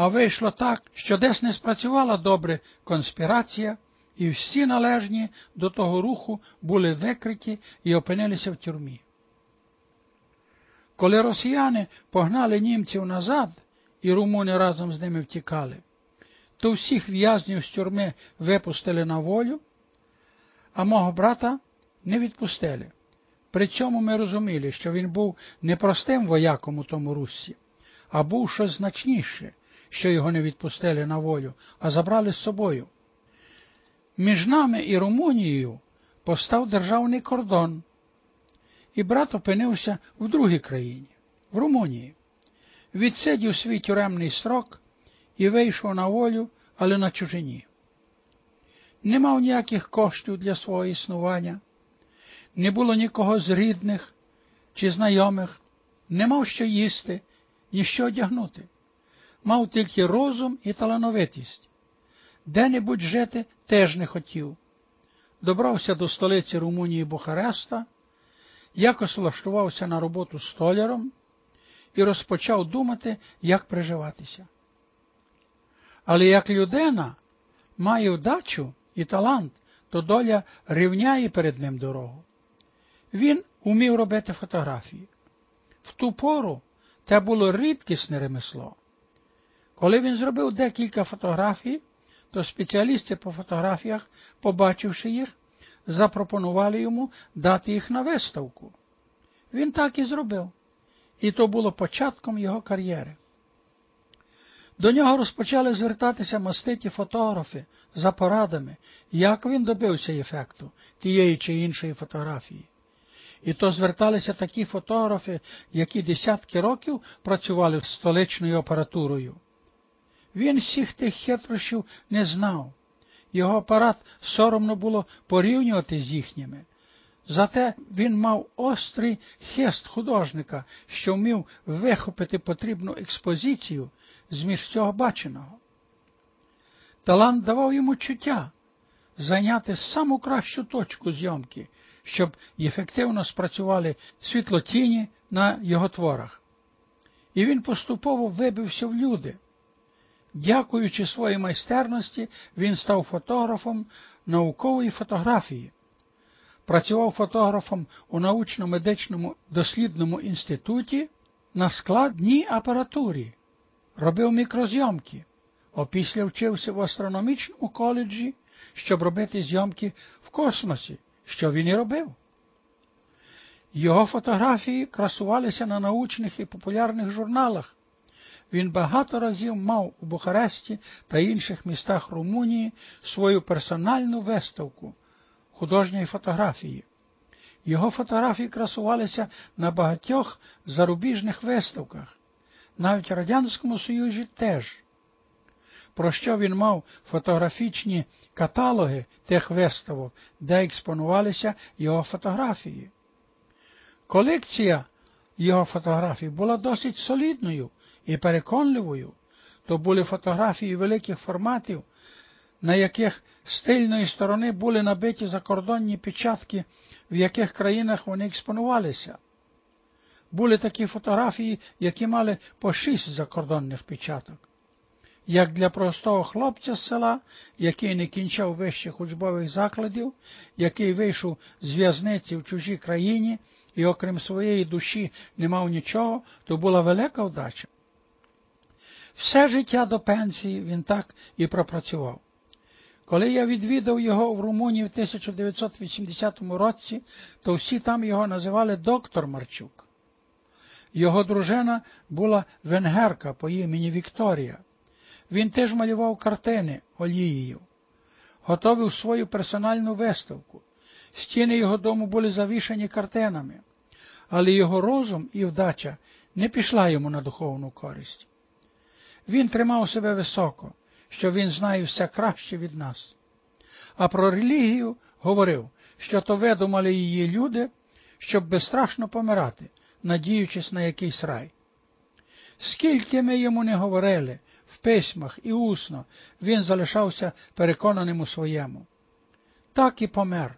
А вийшло так, що десь не спрацювала добре конспірація, і всі належні до того руху були викриті і опинилися в тюрмі. Коли росіяни погнали німців назад, і румуни разом з ними втікали, то всіх в'язнів з тюрми випустили на волю, а мого брата не відпустили. При цьому ми розуміли, що він був не простим вояком у тому Руссі, а був щось значніше, що його не відпустили на волю, а забрали з собою. Між нами і Румунією постав державний кордон, і брат опинився в другій країні, в Румунії. Відсидів свій тюремний срок і вийшов на волю, але на чужині. Не мав ніяких коштів для свого існування, не було нікого з рідних чи знайомих, не мав що їсти, ні що одягнути, мав тільки розум і талановитість. Де-небудь жити теж не хотів. Добрався до столиці Румунії Бухареста, якось влаштувався на роботу столяром і розпочав думати, як приживатися. Але як людина має вдачу і талант, то доля рівняє перед ним дорогу. Він умів робити фотографії. В ту пору те було рідкісне ремесло. Коли він зробив декілька фотографій, то спеціалісти по фотографіях, побачивши їх, запропонували йому дати їх на виставку. Він так і зробив, і то було початком його кар'єри. До нього розпочали звертатися маститі фотографи за порадами, як він добився ефекту тієї чи іншої фотографії. І то зверталися такі фотографи, які десятки років працювали з столичною апаратурою. Він всіх тих хитрощів не знав. Його апарат соромно було порівнювати з їхніми. Зате він мав острий хист художника, що вмів вихопити потрібну експозицію з між цього баченого. Талант давав йому чуття зайняти саму кращу точку зйомки, щоб ефективно спрацювали світлотіні на його творах. І він поступово вибився в люди. Дякуючи своїй майстерності, він став фотографом наукової фотографії. Працював фотографом у научно-медичному дослідному інституті на складній апаратурі, робив мікрозйомки, опісля вчився в астрономічному коледжі, щоб робити зйомки в космосі, що він і робив. Його фотографії красувалися на научних і популярних журналах. Він багато разів мав у Бухаресті та інших містах Румунії свою персональну виставку художньої фотографії. Його фотографії красувалися на багатьох зарубіжних виставках, навіть в Радянському Союзі теж. Про що він мав фотографічні каталоги тих виставок, де експонувалися його фотографії. Колекція його фотографій була досить солідною і переконливою, то були фотографії великих форматів, на яких з тильної сторони були набиті закордонні печатки, в яких країнах вони експонувалися. Були такі фотографії, які мали по шість закордонних печаток. Як для простого хлопця з села, який не кінчав вищих учбових закладів, який вийшов з в'язниці в чужій країні і, окрім своєї душі, не мав нічого, то була велика вдача. Все життя до пенсії він так і пропрацював. Коли я відвідав його в Румунії в 1980 році, то всі там його називали доктор Марчук. Його дружина була венгерка по імені Вікторія. Він теж малював картини олією, готовив свою персональну виставку. Стіни його дому були завішані картинами, але його розум і вдача не пішла йому на духовну користь. Він тримав себе високо, що він знає все краще від нас. А про релігію говорив, що то видумали її люди, щоб безстрашно помирати, надіючись на якийсь рай. Скільки ми йому не говорили в письмах і усно, він залишався переконаним у своєму. Так і помер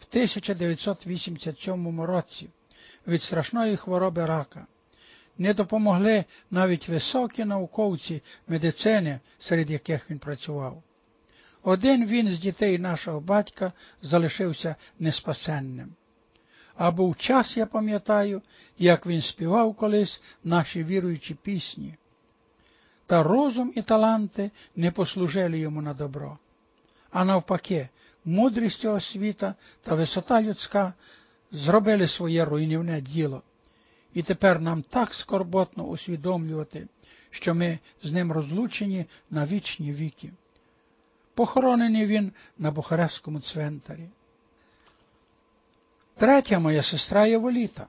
в 1987 році від страшної хвороби рака. Не допомогли навіть високі науковці медицини, серед яких він працював. Один він з дітей нашого батька залишився неспасенним. А був час, я пам'ятаю, як він співав колись наші віруючі пісні. Та розум і таланти не послужили йому на добро. А навпаки, мудрість цього світа та висота людська зробили своє руйнівне діло. І тепер нам так скорботно усвідомлювати, що ми з ним розлучені на вічні віки. Похоронений він на Бухарестському цвинтарі. Третя моя сестра Єволіта.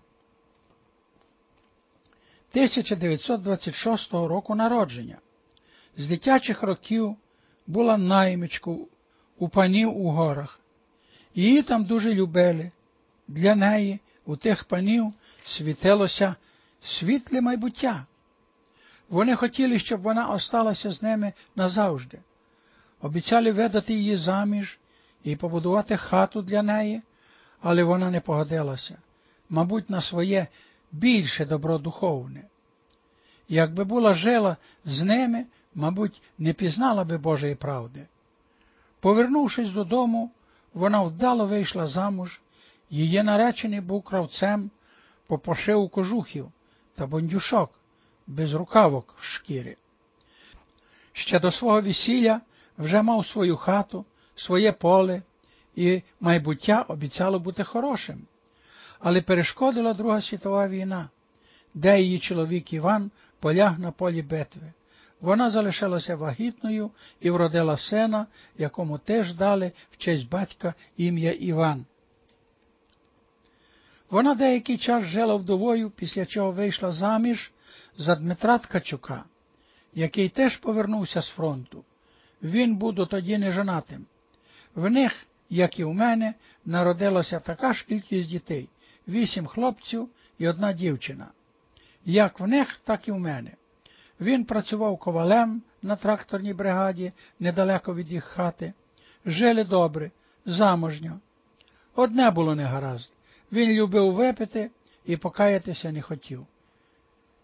1926 року народження. З дитячих років була наймичку у панів у горах. Її там дуже любили. Для неї у тих панів світилося світле майбуття. Вони хотіли, щоб вона осталася з ними назавжди. Обіцяли видати її заміж і побудувати хату для неї, але вона не погодилася, мабуть, на своє більше добродуховне. Якби була жила з ними, мабуть, не пізнала би Божої правди. Повернувшись додому, вона вдало вийшла замуж, її наречений був кравцем по пошиву кожухів та бондюшок без рукавок в шкірі. Ще до свого весілля вже мав свою хату, своє поле, і майбуття обіцяло бути хорошим. Але перешкодила Друга світова війна, де її чоловік Іван поляг на полі битви. Вона залишилася вагітною і вродила сина, якому теж дали в честь батька ім'я Іван. Вона деякий час жила вдовою, після чого вийшла заміж за Дмитра Ткачука, який теж повернувся з фронту. Він був тоді нежонатим. В них, як і в мене, народилася така ж кількість дітей вісім хлопців і одна дівчина. Як в них, так і в мене. Він працював ковалем на тракторній бригаді недалеко від їх хати. Жили добре, заможньо. Одне було негаразд. Він любив випити і покаятися не хотів,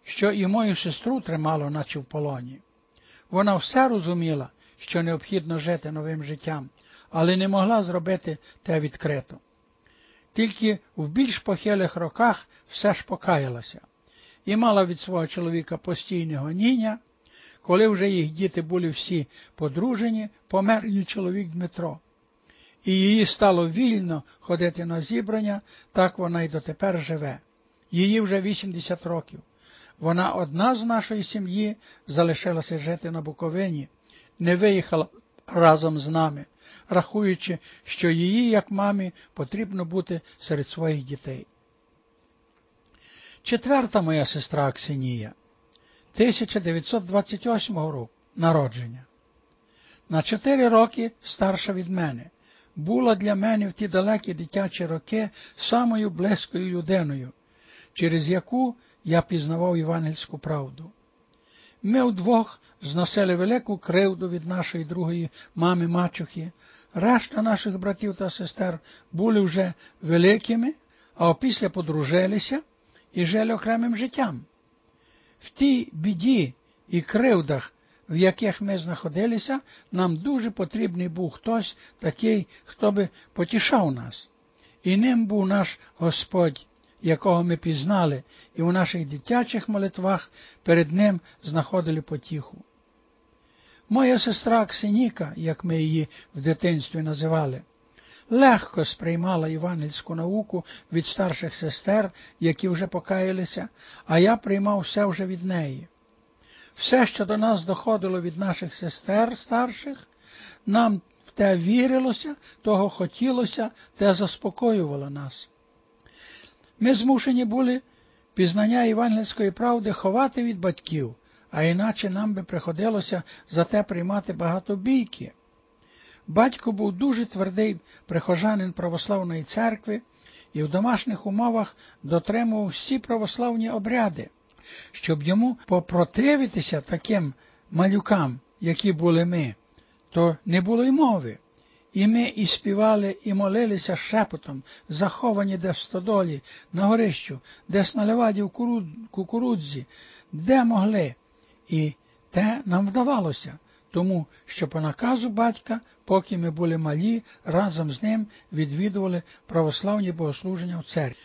що і мою сестру тримало, наче в полоні. Вона все розуміла, що необхідно жити новим життям, але не могла зробити те відкрито. Тільки в більш похилих роках все ж покаялася і мала від свого чоловіка постійне гоніння, коли вже їх діти були всі подружені, помер її чоловік Дмитро. І її стало вільно ходити на зібрання, так вона й дотепер живе. Її вже 80 років. Вона одна з нашої сім'ї залишилася жити на Буковині, не виїхала разом з нами, рахуючи, що її, як мамі, потрібно бути серед своїх дітей. Четверта моя сестра Аксинія, 1928 року народження. На чотири роки старша від мене, була для мене в ті далекі дитячі роки самою близькою людиною, через яку я пізнавав євангельську правду. Ми вдвох зносили велику кривду від нашої другої мами мачухи, решта наших братів та сестер були вже великими, а опісля подружилися і жили окремим життям. В тій біді і кривдах, в яких ми знаходилися, нам дуже потрібний був хтось такий, хто би потішав нас. І ним був наш Господь, якого ми пізнали, і у наших дитячих молитвах перед Ним знаходили потіху. Моя сестра Ксеніка, як ми її в дитинстві називали, легко сприймала івангельську науку від старших сестер, які вже покаялися, а я приймав все вже від неї. Все, що до нас доходило від наших сестер старших, нам в те вірилося, того хотілося, те заспокоювало нас. Ми змушені були пізнання євангельської правди ховати від батьків, а іначе нам би приходилося за те приймати багато бійки. Батько був дуже твердий прихожанин православної церкви і в домашніх умовах дотримував всі православні обряди, щоб йому попротивитися таким малюкам, які були ми, то не було й мови. І ми і співали, і молилися шепотом, заховані де в стодолі, на горищу, десь на леваді в кукурудзі, де могли. І те нам вдавалося, тому що по наказу батька, поки ми були малі, разом з ним відвідували православні богослуження в церкві.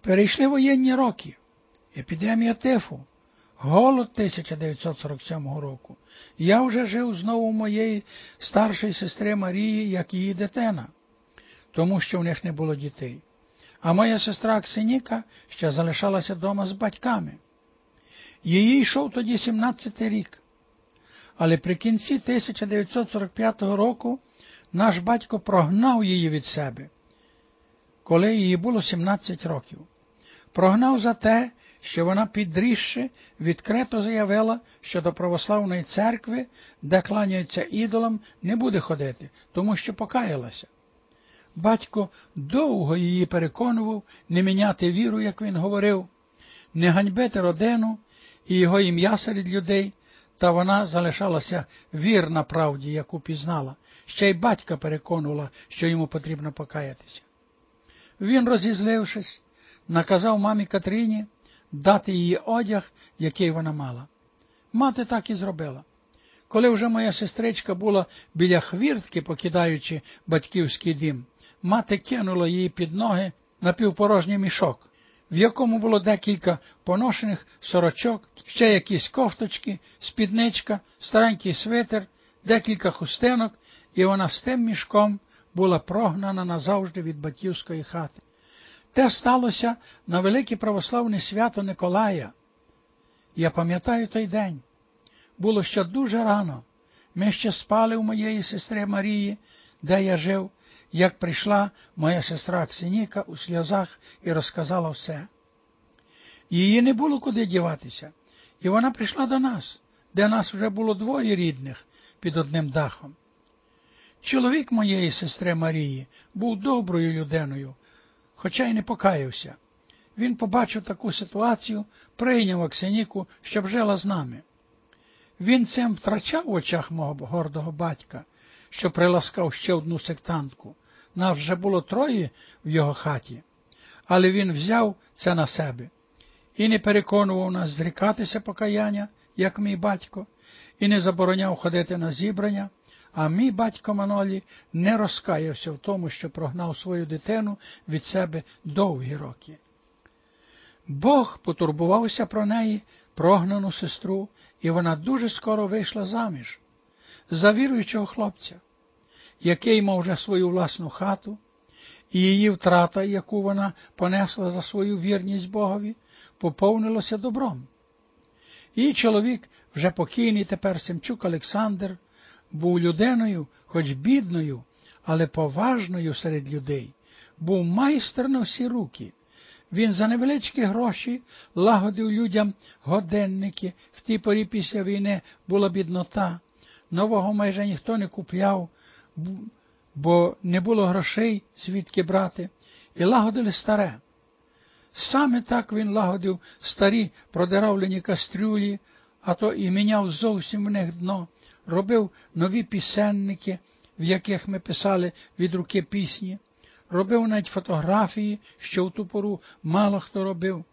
Перейшли воєнні роки, епідемія тифу, голод 1947 року. Я вже жив знову у моєї старшої сестри Марії, як її дитина, тому що в них не було дітей. А моя сестра Аксиніка ще залишалася вдома з батьками. Її йшов тоді 17 рік. Але при кінці 1945 року наш батько прогнав її від себе, коли їй було 17 років. Прогнав за те, що вона підріжче відкрито заявила, що до православної церкви, де кланяються ідолам, не буде ходити, тому що покаялася. Батько довго її переконував не міняти віру, як він говорив, не ганьбити родину і його ім'я серед людей, та вона залишалася вірна правді, яку пізнала, ще й батька переконувала, що йому потрібно покаятися. Він, розізлившись, наказав мамі Катріні дати їй одяг, який вона мала. Мати так і зробила. Коли вже моя сестричка була біля хвіртки, покидаючи батьківський дім, мати кинула її під ноги на півпорожній мішок, в якому було декілька поношених сорочок, ще якісь кофточки, спідничка, старенький свитер, декілька хустинок, і вона з тим мішком була прогнана назавжди від батьківської хати. Те сталося на велике православне свято Николая. Я пам'ятаю той день. Було ще дуже рано. Ми ще спали у моєї сестри Марії, де я жив, як прийшла моя сестра Ксеніка у сльозах і розказала все. Її не було куди діватися, і вона прийшла до нас, де нас вже було двоє рідних під одним дахом. Чоловік моєї сестри Марії був доброю людиною, хоча й не покаявся. Він побачив таку ситуацію, прийняв Оксеніку, щоб жила з нами. Він цим втрачав в очах мого гордого батька, що приласкав ще одну сектантку. Нас вже було троє в його хаті, але він взяв це на себе і не переконував нас зрікатися покаяння, як мій батько, і не забороняв ходити на зібрання, а мій батько Манолі не розкаявся в тому, що прогнав свою дитину від себе довгі роки. Бог потурбувався про неї, прогнану сестру, і вона дуже скоро вийшла заміж за віруючого хлопця, який мав вже свою власну хату, і її втрата, яку вона понесла за свою вірність Богові, поповнилося добром. Її чоловік, вже покійний тепер Семчук Олександр, був людиною, хоч бідною, але поважною серед людей, був майстер на всі руки. Він за невеличкі гроші лагодив людям годинники, в тій порі після війни була біднота. Нового майже ніхто не купляв, бо не було грошей, звідки брати, і лагодили старе. Саме так він лагодив старі продиравлені кастрюлі, а то і міняв зовсім в них дно, робив нові пісенники, в яких ми писали від руки пісні, робив навіть фотографії, що в ту пору мало хто робив.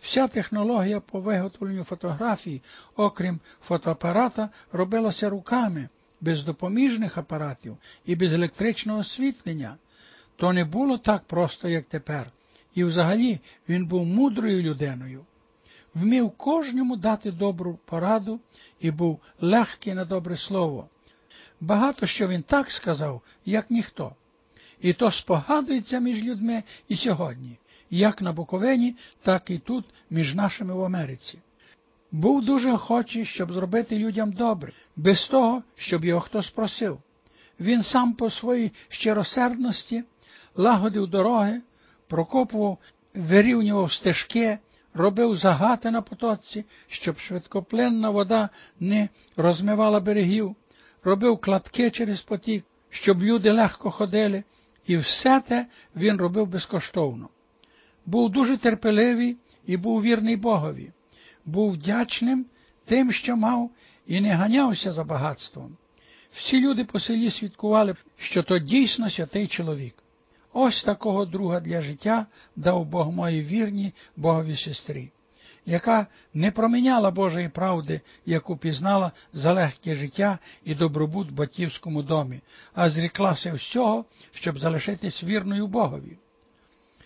Вся технологія по виготовленню фотографій, окрім фотоапарата, робилася руками, без допоміжних апаратів і без електричного освітлення. То не було так просто, як тепер. І взагалі він був мудрою людиною, вмів кожному дати добру пораду і був легкий на добре слово. Багато що він так сказав, як ніхто. І то спогадується між людьми і сьогодні, як на Буковині, так і тут, між нашими в Америці. Був дуже охочий, щоб зробити людям добре, без того, щоб його хтось просив. Він сам по своїй щиросердності лагодив дороги, прокопував, вирівнював стежки, робив загати на потоці, щоб швидкоплинна вода не розмивала берегів, робив кладки через потік, щоб люди легко ходили, і все те він робив безкоштовно. Був дуже терпеливий і був вірний Богові, був вдячним тим, що мав, і не ганявся за багатством. Всі люди по селі свідкували, що то дійсно святий чоловік. Ось такого друга для життя дав Бог моїй вірній Богові сестрі, яка не проміняла Божої правди, яку пізнала за легке життя і добробут в батьківському домі, а зріклася всього, щоб залишитись вірною Богові.